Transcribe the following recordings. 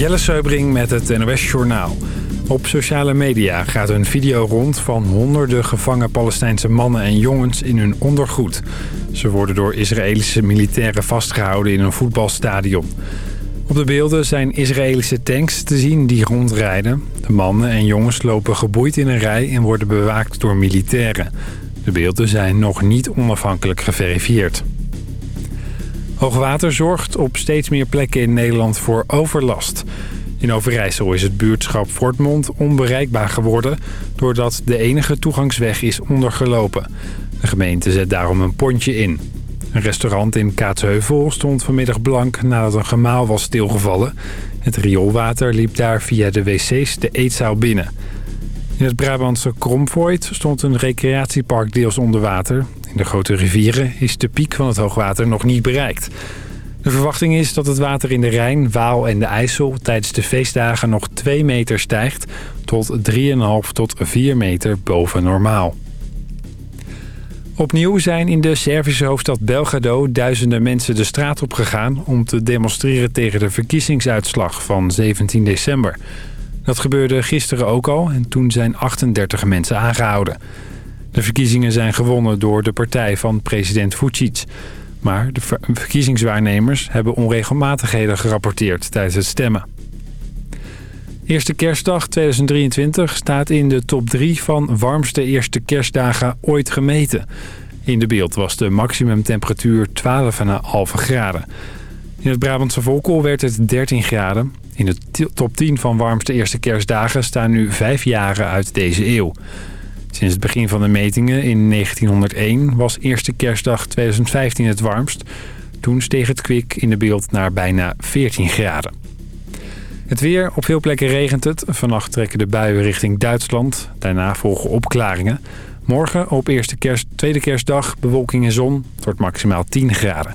Jelle Seubring met het NOS Journaal. Op sociale media gaat een video rond van honderden gevangen Palestijnse mannen en jongens in hun ondergoed. Ze worden door Israëlische militairen vastgehouden in een voetbalstadion. Op de beelden zijn Israëlische tanks te zien die rondrijden. De mannen en jongens lopen geboeid in een rij en worden bewaakt door militairen. De beelden zijn nog niet onafhankelijk geverifieerd. Hoogwater zorgt op steeds meer plekken in Nederland voor overlast. In Overijssel is het buurtschap Voortmond onbereikbaar geworden... doordat de enige toegangsweg is ondergelopen. De gemeente zet daarom een pontje in. Een restaurant in Kaatsheuvel stond vanmiddag blank nadat een gemaal was stilgevallen. Het rioolwater liep daar via de wc's de eetzaal binnen. In het Brabantse Kromvoort stond een recreatiepark deels onder water. In de grote rivieren is de piek van het hoogwater nog niet bereikt. De verwachting is dat het water in de Rijn, Waal en de IJssel tijdens de feestdagen nog 2 meter stijgt tot 3,5 tot 4 meter boven normaal. Opnieuw zijn in de Servische hoofdstad Belgrado duizenden mensen de straat op gegaan om te demonstreren tegen de verkiezingsuitslag van 17 december. Dat gebeurde gisteren ook al en toen zijn 38 mensen aangehouden. De verkiezingen zijn gewonnen door de partij van president Vucic. Maar de verkiezingswaarnemers hebben onregelmatigheden gerapporteerd tijdens het stemmen. Eerste kerstdag 2023 staat in de top 3 van warmste eerste kerstdagen ooit gemeten. In de beeld was de maximumtemperatuur 12,5 graden. In het Brabantse Volkel werd het 13 graden. In de top 10 van warmste eerste kerstdagen staan nu vijf jaren uit deze eeuw. Sinds het begin van de metingen in 1901 was eerste kerstdag 2015 het warmst. Toen steeg het kwik in de beeld naar bijna 14 graden. Het weer, op veel plekken regent het. Vannacht trekken de buien richting Duitsland. Daarna volgen opklaringen. Morgen op eerste kerst, tweede kerstdag bewolking en zon. Wordt maximaal 10 graden.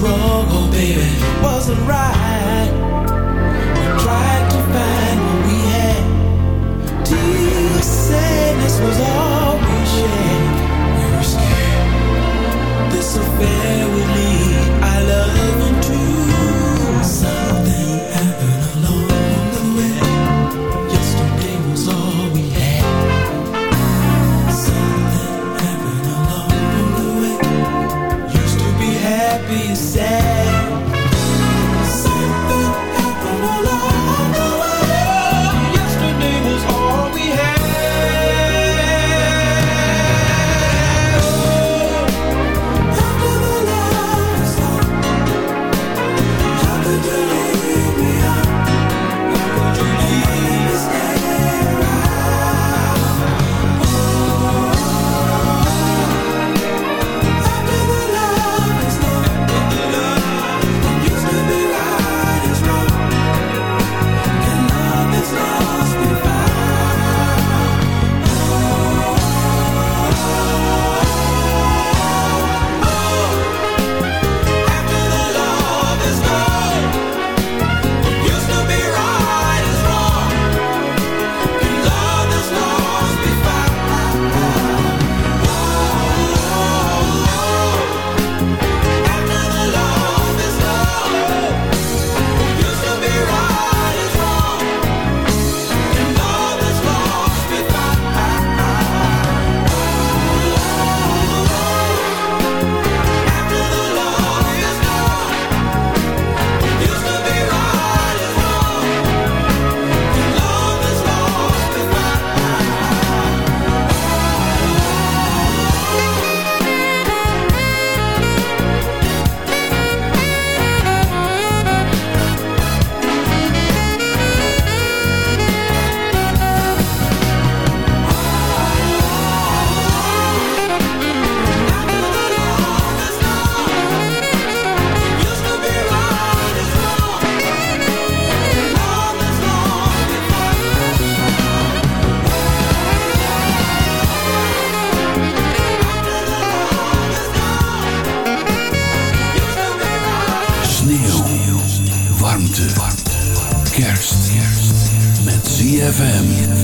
was wrong, oh baby, wasn't right. We tried to find what we had. Do you say this was all we shared? We were scared. This affair ZFM.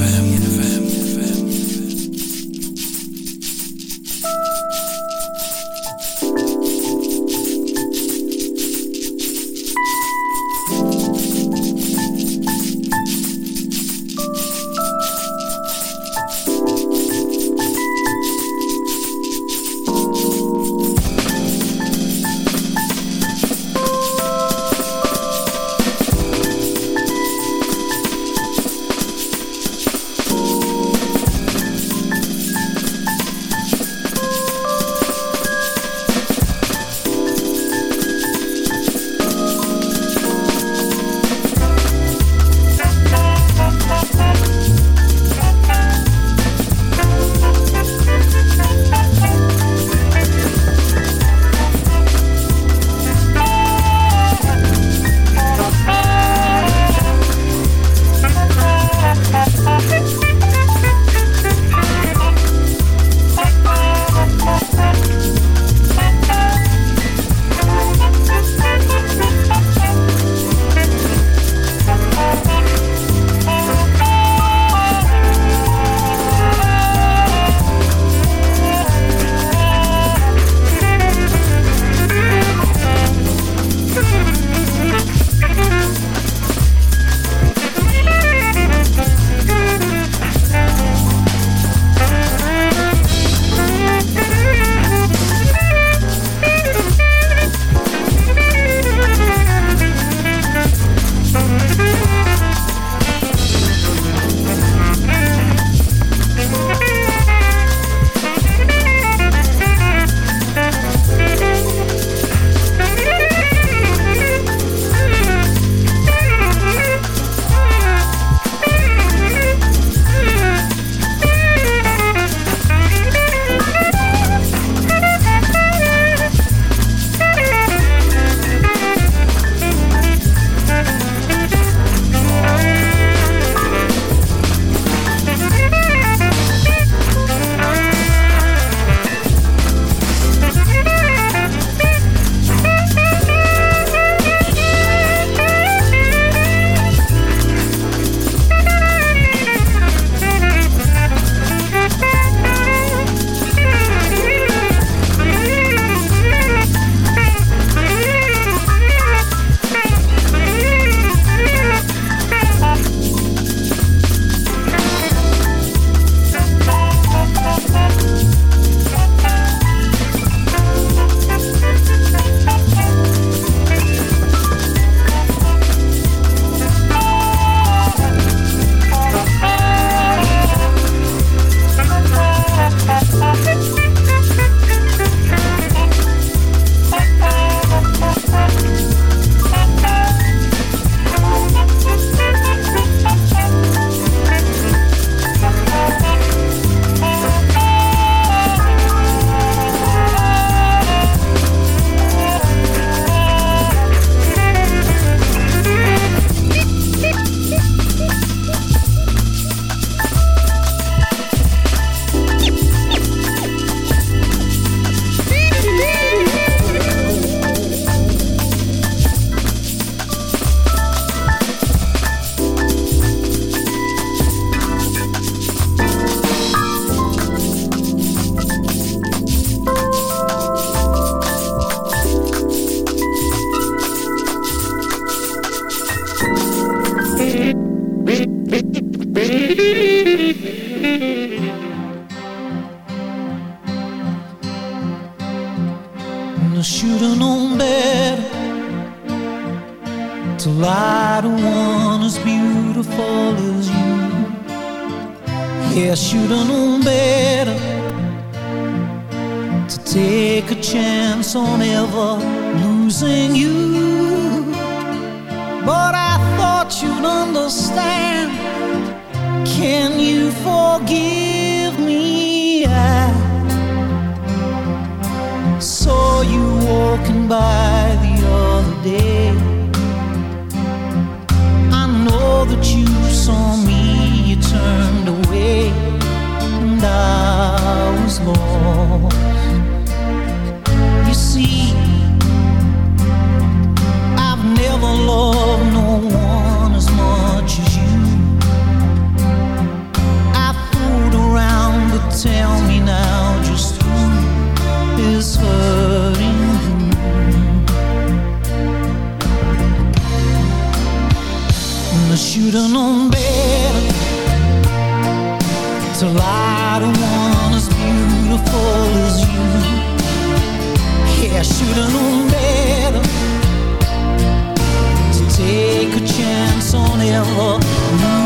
canzone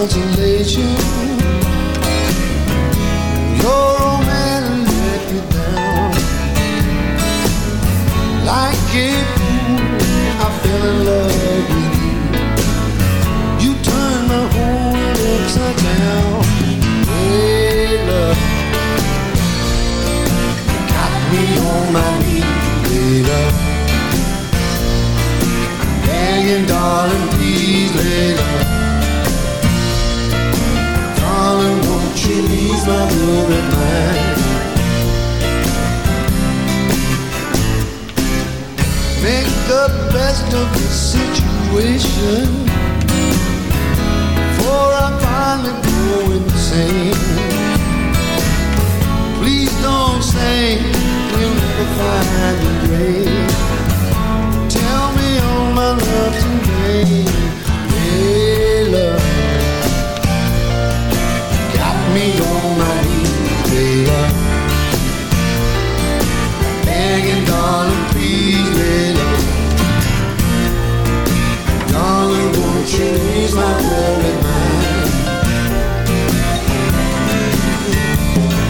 Your let down. Like a fool, I fell in love with you. You turned my whole world upside down. Hey, love. Got me on my knees, hey, love. Begging, darling, please, lay love. She leaves mother at night. Make the best of the situation. Before I finally go insane. Please don't say we'll never find the grave. Tell me all my love today. Yeah. me all night, baby. Begging, darling, please, baby. Darling, won't you ease my worried mind?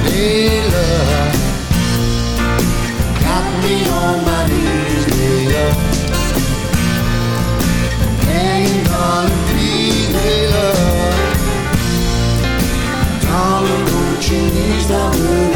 Baby, the moon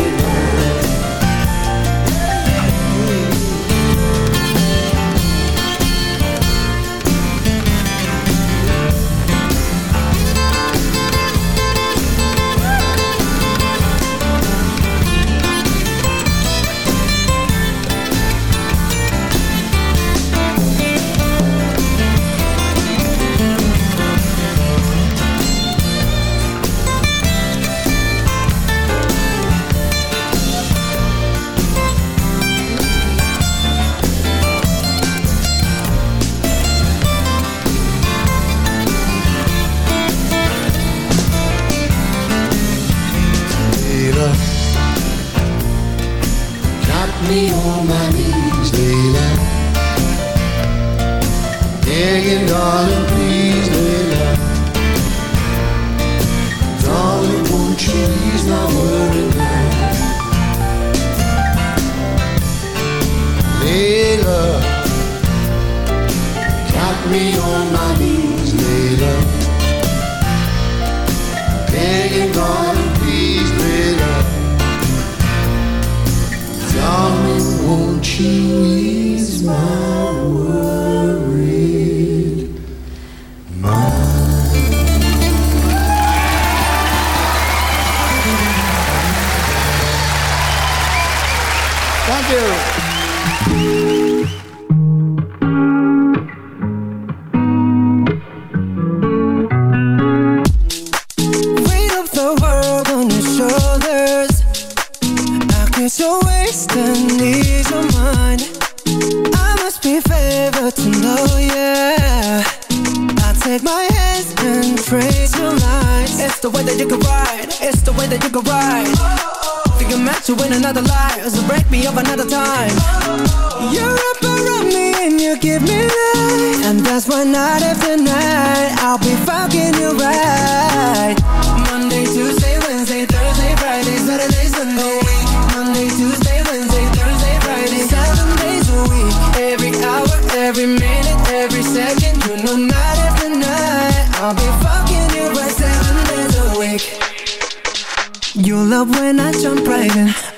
Monday, Tuesday, Wednesday, Thursday, Friday, Saturday, Sunday. Monday, Tuesday, Wednesday, Thursday, Friday. Seven days a week. Every hour, every minute, every second. You know night after night I'll be fucking you seven days a week. Love when I jump right in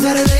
Saturday,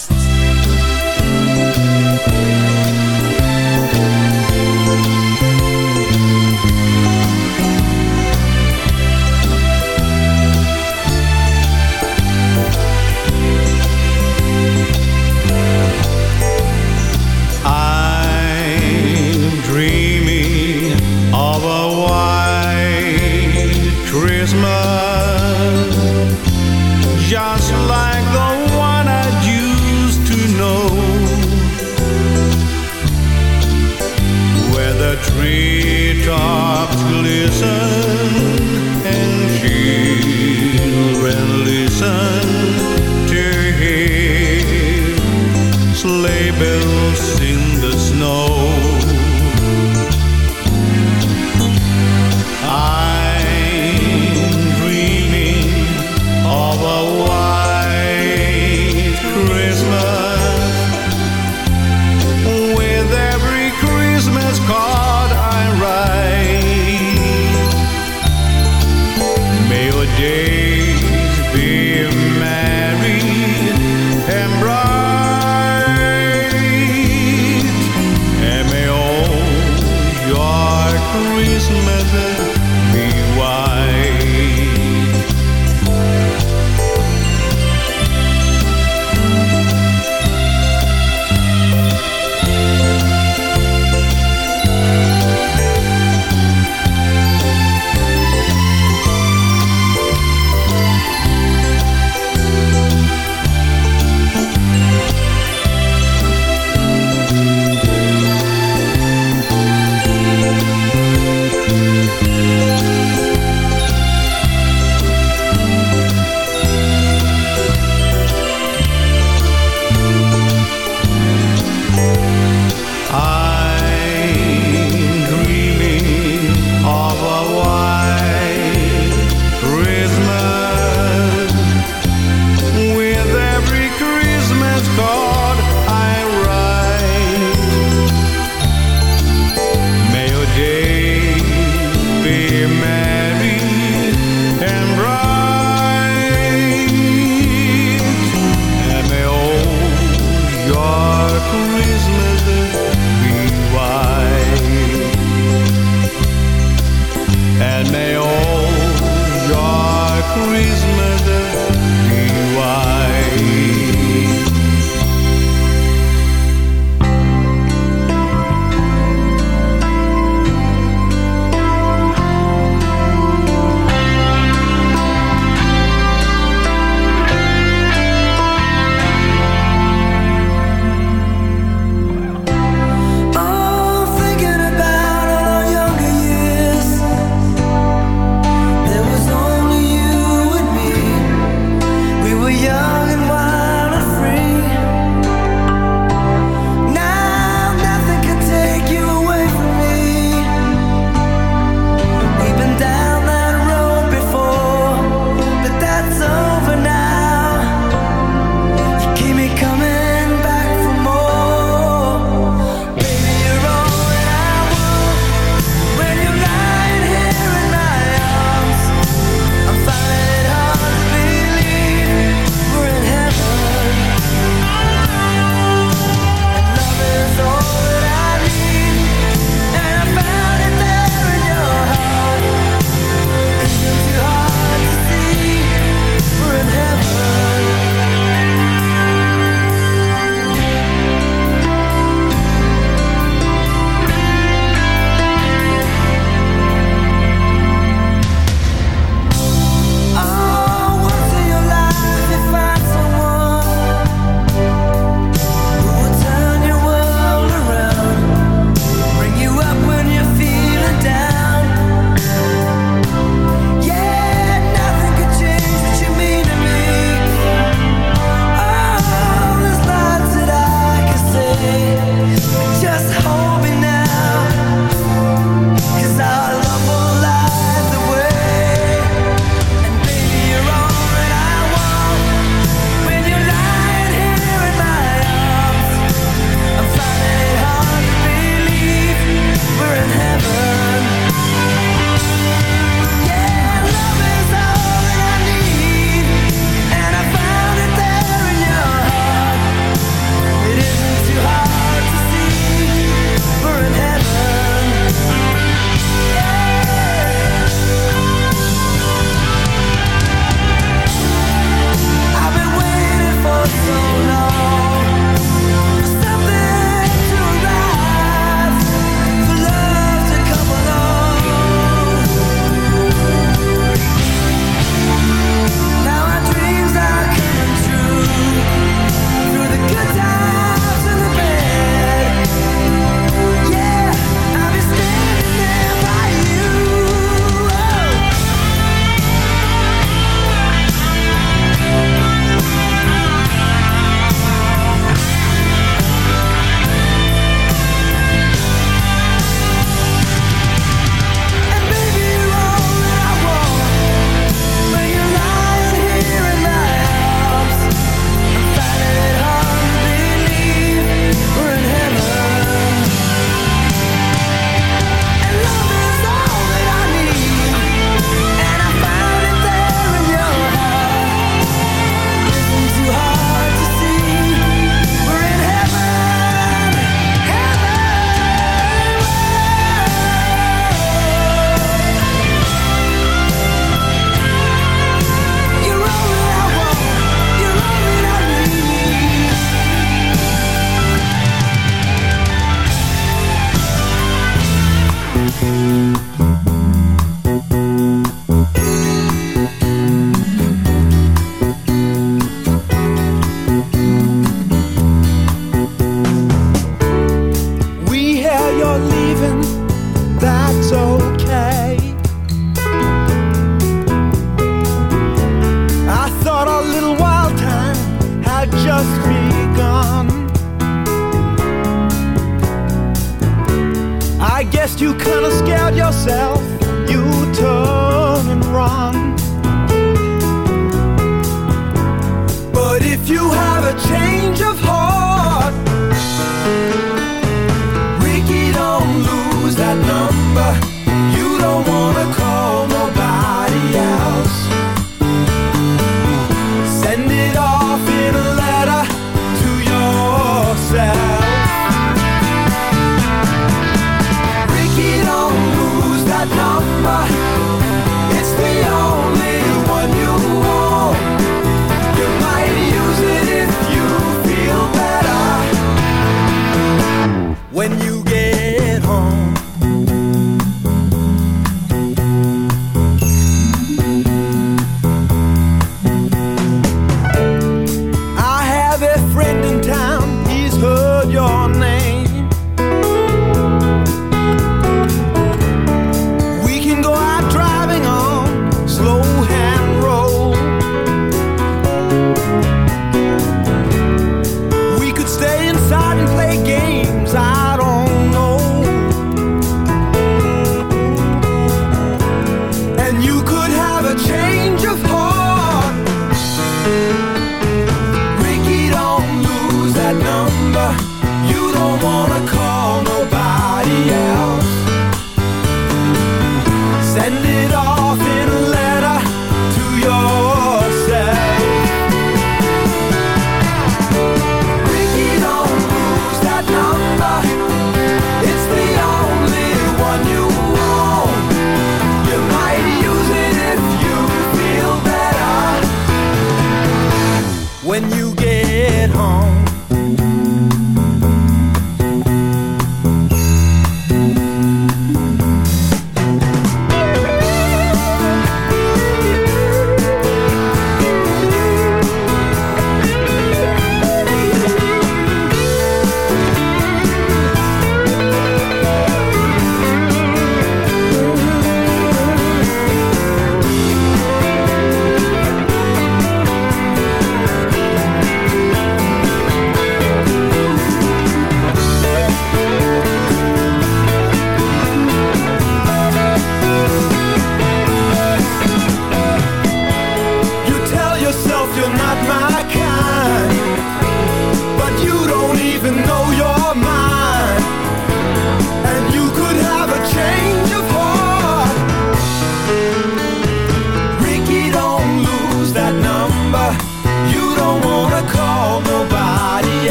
Treetops glisten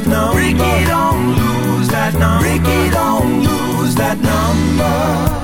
that number. Rikki, don't lose that number. Rikki, don't lose that number.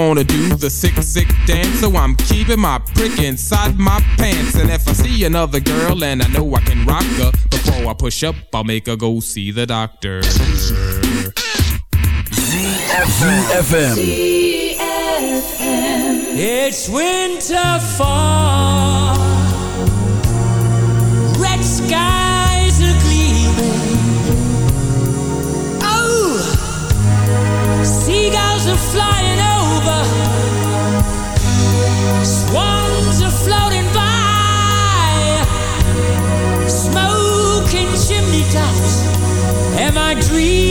wanna do the sick, sick dance, so I'm keeping my prick inside my pants. And if I see another girl and I know I can rock her, before I push up, I'll make her go see the doctor. ZFM. It's winter fall. Red skies are gleaming. Oh, seagulls are flying over. Swans are floating by. Smoking chimney tops. Am I dreaming?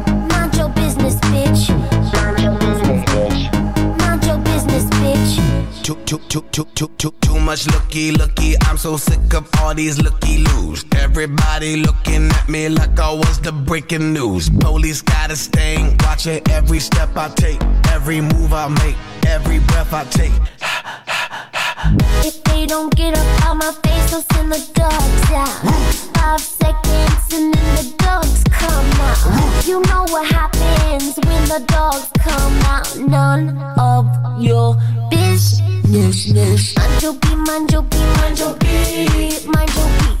Too, too, too, too, too, too, too much looky, looky. I'm so sick of all these looky loos. Everybody looking at me like I was the breaking news. Police got a sting, watching every step I take, every move I make, every breath I take. If they don't get up out my face, I'll send the dogs out. Five seconds and the dogs come out. You know what happens when the dogs come out. None of your business. Be, manjo be, be, manjo be. Be, manjo be, be, manjo be.